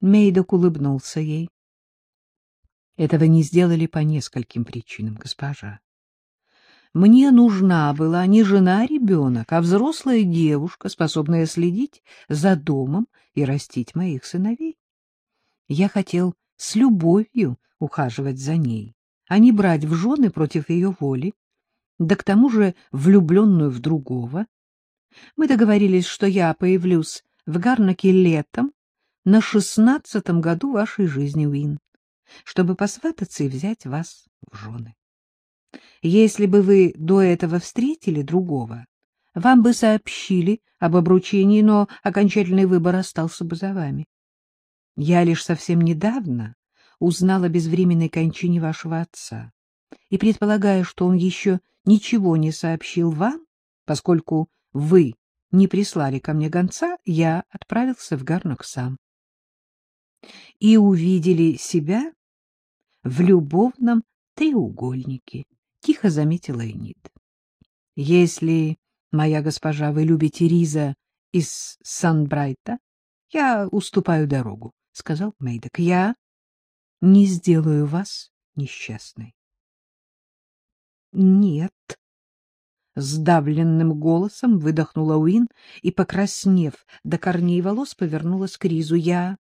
Мейдок улыбнулся ей. Этого не сделали по нескольким причинам, госпожа. Мне нужна была не жена, а ребенок, а взрослая девушка, способная следить за домом и растить моих сыновей. Я хотел с любовью ухаживать за ней, а не брать в жены против ее воли, да к тому же влюбленную в другого. Мы договорились, что я появлюсь в Гарнаке летом на шестнадцатом году вашей жизни, Уин, чтобы посвататься и взять вас в жены. Если бы вы до этого встретили другого, вам бы сообщили об обручении, но окончательный выбор остался бы за вами. Я лишь совсем недавно узнала о безвременной кончине вашего отца и предполагаю, что он еще ничего не сообщил вам, поскольку вы не прислали ко мне гонца, я отправился в Гарнок сам. И увидели себя в любовном треугольнике, — тихо заметила Энид. — Если, моя госпожа, вы любите Риза из Санбрайта, я уступаю дорогу, — сказал Мейдок. — Я не сделаю вас несчастной. — Нет, — сдавленным голосом выдохнула Уин и, покраснев до корней волос, повернулась к Ризу. — Я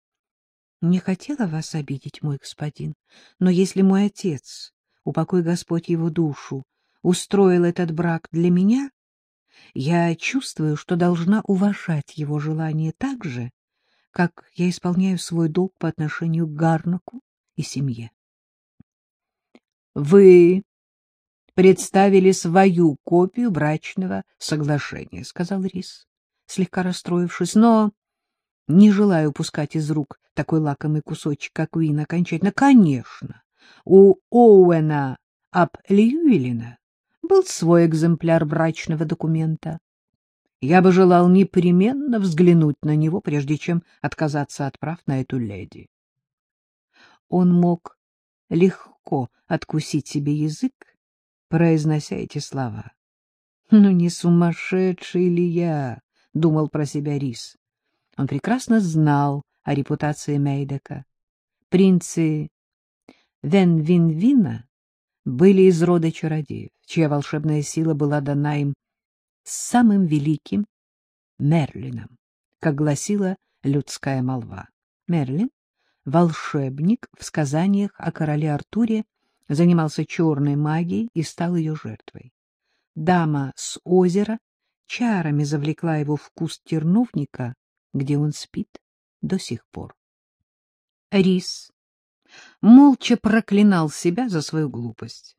не хотела вас обидеть, мой господин, но если мой отец, упокой Господь его душу, устроил этот брак для меня, я чувствую, что должна уважать его желание так же, как я исполняю свой долг по отношению к Гарнаку и семье. — Вы представили свою копию брачного соглашения, — сказал Рис, слегка расстроившись, — но не желаю упускать из рук такой лакомый кусочек, как Уин, окончательно. Конечно, у Оуэна ап Льюилина был свой экземпляр брачного документа. Я бы желал непременно взглянуть на него, прежде чем отказаться от прав на эту леди. Он мог легко откусить себе язык, произнося эти слова. «Ну, не сумасшедший ли я?» — думал про себя Рис. Он прекрасно знал о репутации Мейдека. Принцы Вен-Вин-Вина были из рода чародеев, чья волшебная сила была дана им самым великим Мерлином, как гласила людская молва. Мерлин, волшебник в сказаниях о короле Артуре, занимался черной магией и стал ее жертвой. Дама с озера чарами завлекла его в куст терновника, где он спит до сих пор. Рис молча проклинал себя за свою глупость.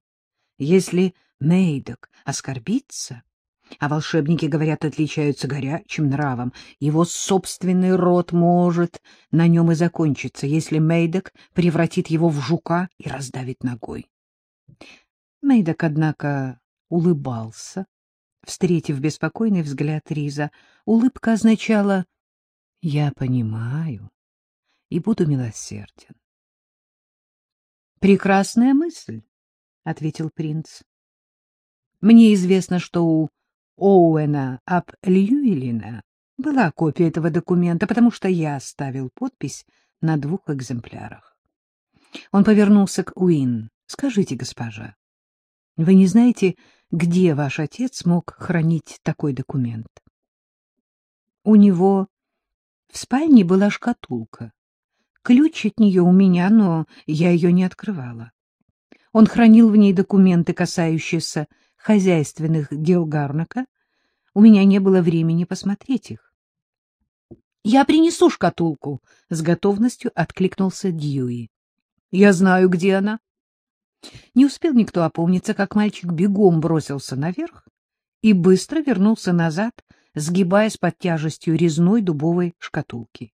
Если Мейдок оскорбится, а волшебники, говорят, отличаются горячим нравом, его собственный род может на нем и закончиться, если Мейдок превратит его в жука и раздавит ногой. Мейдок, однако, улыбался, встретив беспокойный взгляд Риза. Улыбка означала «Я понимаю и буду милосерден». Прекрасная мысль, — ответил принц. Мне известно, что у Оуэна ап Льюилина была копия этого документа, потому что я оставил подпись на двух экземплярах. Он повернулся к Уин. — Скажите, госпожа, вы не знаете, где ваш отец мог хранить такой документ? У него в спальне была шкатулка. Ключ от нее у меня, но я ее не открывала. Он хранил в ней документы, касающиеся хозяйственных дел Гарнака. У меня не было времени посмотреть их. — Я принесу шкатулку, — с готовностью откликнулся Дьюи. — Я знаю, где она. Не успел никто опомниться, как мальчик бегом бросился наверх и быстро вернулся назад, сгибаясь под тяжестью резной дубовой шкатулки.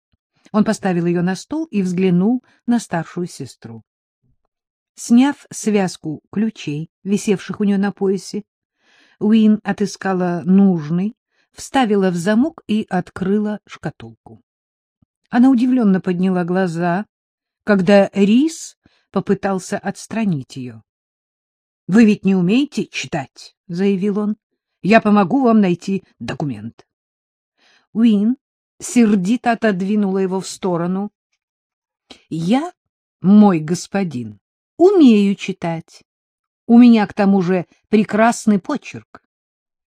Он поставил ее на стол и взглянул на старшую сестру. Сняв связку ключей, висевших у нее на поясе, Уин отыскала нужный, вставила в замок и открыла шкатулку. Она удивленно подняла глаза, когда Рис попытался отстранить ее. — Вы ведь не умеете читать, — заявил он. — Я помогу вам найти документ. Уин сердито отодвинула его в сторону. Я, мой господин, умею читать. У меня, к тому же, прекрасный почерк.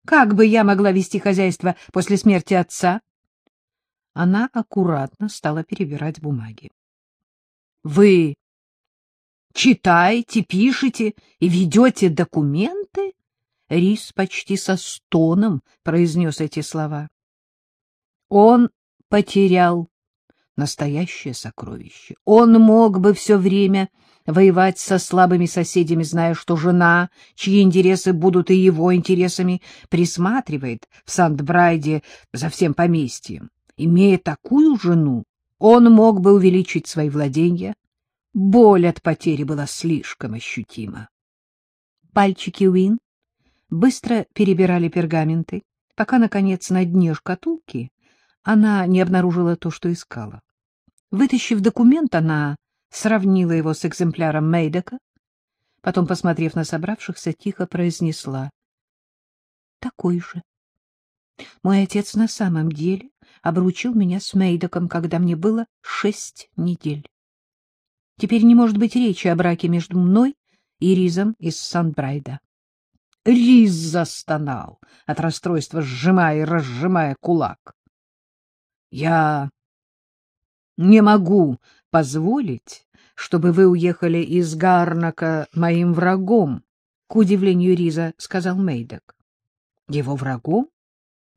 Как бы я могла вести хозяйство после смерти отца? Она аккуратно стала перебирать бумаги. — Вы читаете, пишете и ведете документы? Рис почти со стоном произнес эти слова. Он потерял настоящее сокровище. Он мог бы все время воевать со слабыми соседями, зная, что жена, чьи интересы будут и его интересами, присматривает в Сандбрайде за всем поместьем. Имея такую жену, он мог бы увеличить свои владения. Боль от потери была слишком ощутима. Пальчики Уин быстро перебирали пергаменты, пока, наконец, на дне шкатулки она не обнаружила то, что искала. Вытащив документ, она сравнила его с экземпляром Мейдека, потом, посмотрев на собравшихся, тихо произнесла. — Такой же. Мой отец на самом деле обручил меня с Мейдоком, когда мне было шесть недель. Теперь не может быть речи о браке между мной и Ризом из Сан-Брайда. Риз застонал от расстройства, сжимая и разжимая кулак. — Я не могу позволить, чтобы вы уехали из Гарнака моим врагом, — к удивлению Риза сказал Мейдок. — Его врагом?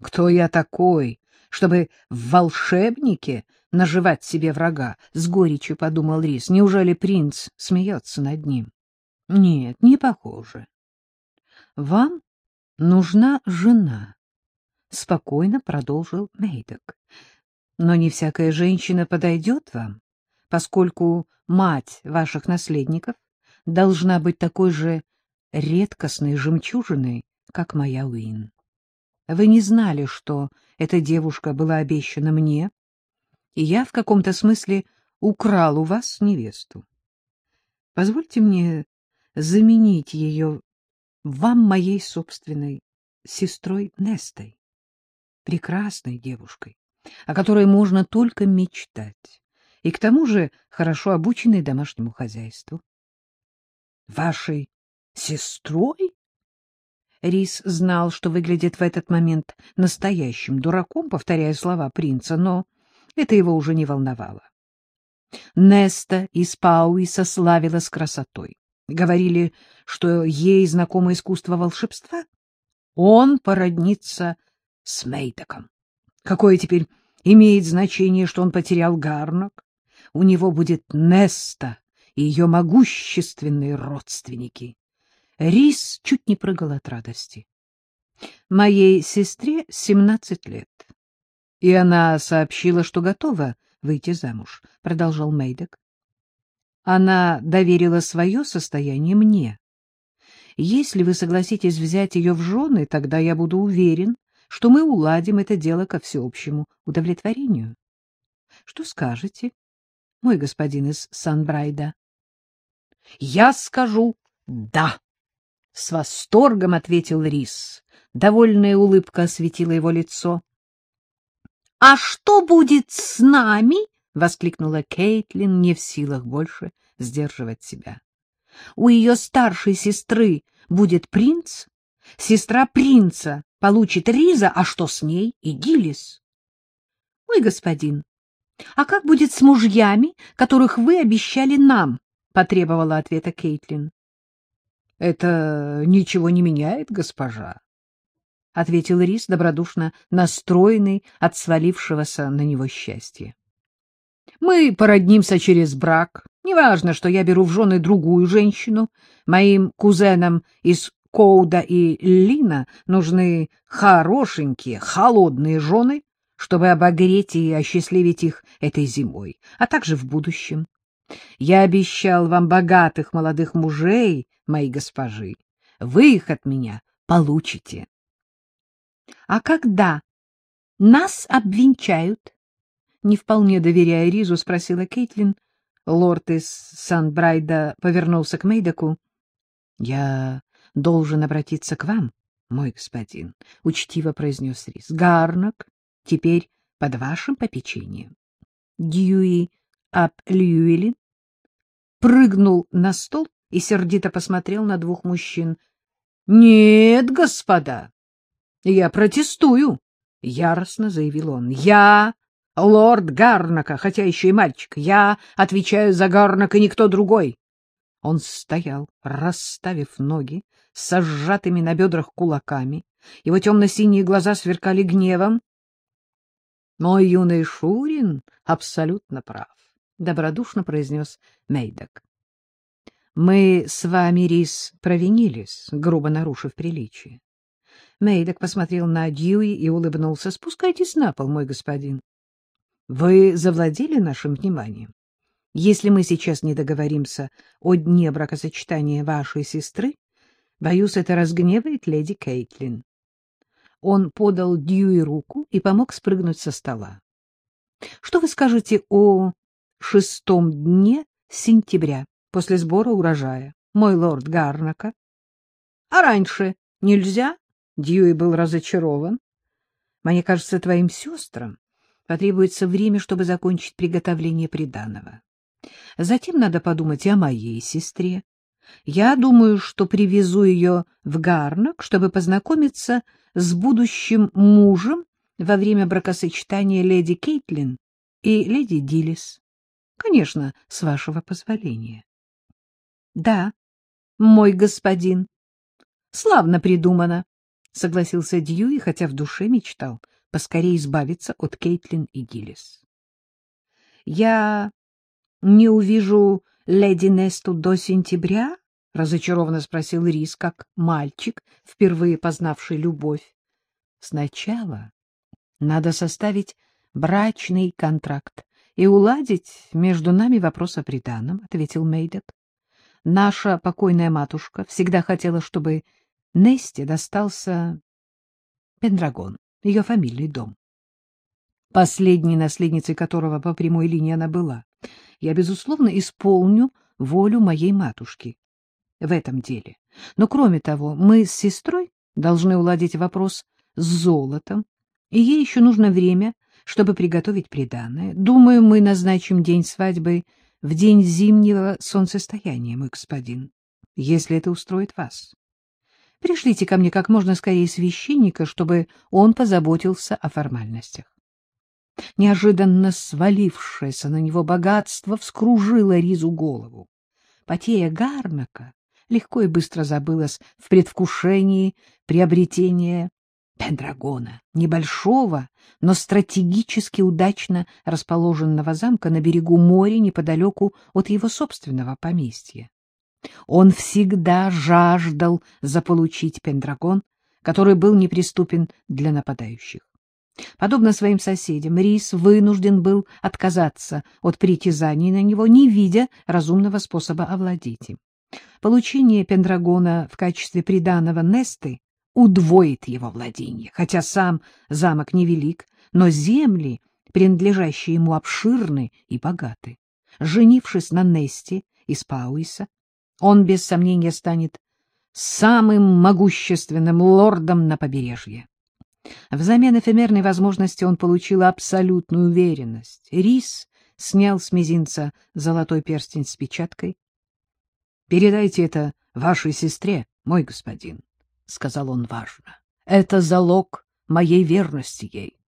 Кто я такой, чтобы в волшебнике наживать себе врага? С горечью подумал Риз. Неужели принц смеется над ним? Нет, не похоже. Вам нужна жена, — спокойно продолжил Мейдок. Но не всякая женщина подойдет вам, поскольку мать ваших наследников должна быть такой же редкостной жемчужиной, как моя Уин. Вы не знали, что эта девушка была обещана мне, и я в каком-то смысле украл у вас невесту. Позвольте мне заменить ее вам моей собственной сестрой Нестой, прекрасной девушкой, о которой можно только мечтать, и к тому же хорошо обученной домашнему хозяйству. — Вашей сестрой? Рис знал, что выглядит в этот момент настоящим дураком, повторяя слова принца, но это его уже не волновало. Неста из Пауиса славилась красотой. Говорили, что ей знакомо искусство волшебства. Он породнится с Мейдоком. Какое теперь имеет значение, что он потерял Гарнок? У него будет Неста и ее могущественные родственники. Рис чуть не прыгал от радости. Моей сестре семнадцать лет, и она сообщила, что готова выйти замуж, — продолжал Мейдек. Она доверила свое состояние мне. Если вы согласитесь взять ее в жены, тогда я буду уверен, что мы уладим это дело ко всеобщему удовлетворению. Что скажете, мой господин из Санбрайда? — Я скажу «да», — с восторгом ответил Рис. Довольная улыбка осветила его лицо. — А что будет с нами? — воскликнула Кейтлин, не в силах больше сдерживать себя. — У ее старшей сестры будет принц, сестра принца получит Риза, а что с ней и Гиллис? — Мой господин, а как будет с мужьями, которых вы обещали нам? — потребовала ответа Кейтлин. — Это ничего не меняет, госпожа, — ответил Рис, добродушно настроенный от свалившегося на него счастья. — Мы породнимся через брак. Неважно, что я беру в жены другую женщину. Моим кузенам из Коуда и Лина нужны хорошенькие, холодные жены, чтобы обогреть и осчастливить их этой зимой, а также в будущем. Я обещал вам богатых молодых мужей, мои госпожи. Вы их от меня получите. — А когда нас обвенчают? Не вполне доверяя Ризу, спросила Кейтлин. Лорд из Сан-Брайда повернулся к Мейдаку. — Я должен обратиться к вам, мой господин, — учтиво произнес Рис. — Гарнак теперь под вашим попечением. Дьюи об Льюэлин, прыгнул на стол и сердито посмотрел на двух мужчин. — Нет, господа, я протестую, — яростно заявил он. — Я лорд Гарнака, хотя еще и мальчик. Я отвечаю за Гарнака, никто другой. Он стоял, расставив ноги, с сжатыми на бедрах кулаками. Его темно-синие глаза сверкали гневом. Мой юный Шурин абсолютно прав, — добродушно произнес Мейдок. Мы с вами, Рис, провинились, грубо нарушив приличие. Мейдок посмотрел на Дьюи и улыбнулся. — Спускайтесь на пол, мой господин. Вы завладели нашим вниманием. Если мы сейчас не договоримся о дне бракосочетания вашей сестры, боюсь, это разгневает леди Кейтлин. Он подал Дьюи руку и помог спрыгнуть со стола. — Что вы скажете о шестом дне сентября, после сбора урожая, мой лорд Гарнака? — А раньше нельзя? — Дьюи был разочарован. — Мне кажется, твоим сестрам потребуется время, чтобы закончить приготовление приданого. Затем надо подумать о моей сестре. Я думаю, что привезу ее в Гарнак, чтобы познакомиться с будущим мужем во время бракосочетания леди Кейтлин и леди Дилис. Конечно, с вашего позволения. — Да, мой господин. — Славно придумано, — согласился Дьюи, хотя в душе мечтал поскорее избавиться от Кейтлин и Дилис. — Я не увижу леди Несту до сентября? — разочарованно спросил Рис, как мальчик, впервые познавший любовь. — Сначала надо составить брачный контракт и уладить между нами вопрос о приданом, — ответил Мейдок. — Наша покойная матушка всегда хотела, чтобы Несте достался Пендрагон, ее фамильный дом последней наследницей которого по прямой линии она была я, безусловно, исполню волю моей матушки в этом деле. Но, кроме того, мы с сестрой должны уладить вопрос с золотом, и ей еще нужно время, чтобы приготовить приданое. Думаю, мы назначим день свадьбы в день зимнего солнцестояния, мой господин, если это устроит вас. Пришлите ко мне как можно скорее священника, чтобы он позаботился о формальностях. Неожиданно свалившееся на него богатство вскружило Ризу голову. Потея Гарнака легко и быстро забылась в предвкушении приобретения Пендрагона, небольшого, но стратегически удачно расположенного замка на берегу моря неподалеку от его собственного поместья. Он всегда жаждал заполучить Пендрагон, который был неприступен для нападающих. Подобно своим соседям, Рис вынужден был отказаться от притязаний на него, не видя разумного способа овладеть им. Получение Пендрагона в качестве приданого Несты удвоит его владение, хотя сам замок невелик, но земли, принадлежащие ему, обширны и богаты. Женившись на Несте из Пауиса, он без сомнения станет самым могущественным лордом на побережье. Взамен эфемерной возможности он получил абсолютную уверенность. Рис снял с мизинца золотой перстень с печаткой. — Передайте это вашей сестре, мой господин, — сказал он важно. — Это залог моей верности ей.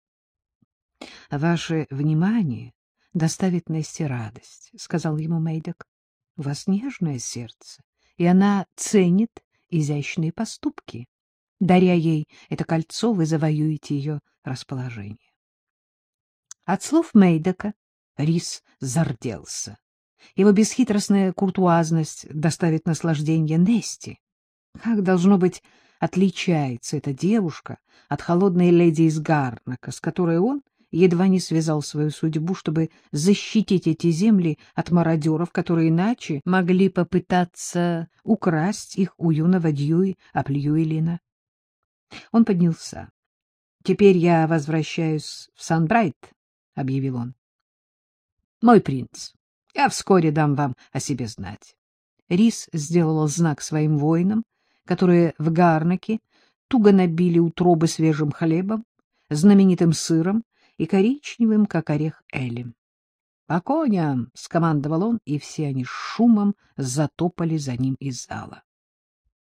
— Ваше внимание доставит Несте радость, — сказал ему Мейдок. — У вас нежное сердце, и она ценит изящные поступки. Даря ей это кольцо, вы завоюете ее расположение. От слов Мейдока Рис зарделся. Его бесхитростная куртуазность доставит наслаждение Нести. Как, должно быть, отличается эта девушка от холодной леди из Гарнака, с которой он едва не связал свою судьбу, чтобы защитить эти земли от мародеров, которые иначе могли попытаться украсть их у юного Дьюи Апльюэлина. Он поднялся. — Теперь я возвращаюсь в Санбрайт, — объявил он. — Мой принц, я вскоре дам вам о себе знать. Рис сделал знак своим воинам, которые в Гарнаке туго набили утробы свежим хлебом, знаменитым сыром и коричневым, как орех, элем. — По коням! — скомандовал он, и все они шумом затопали за ним из зала.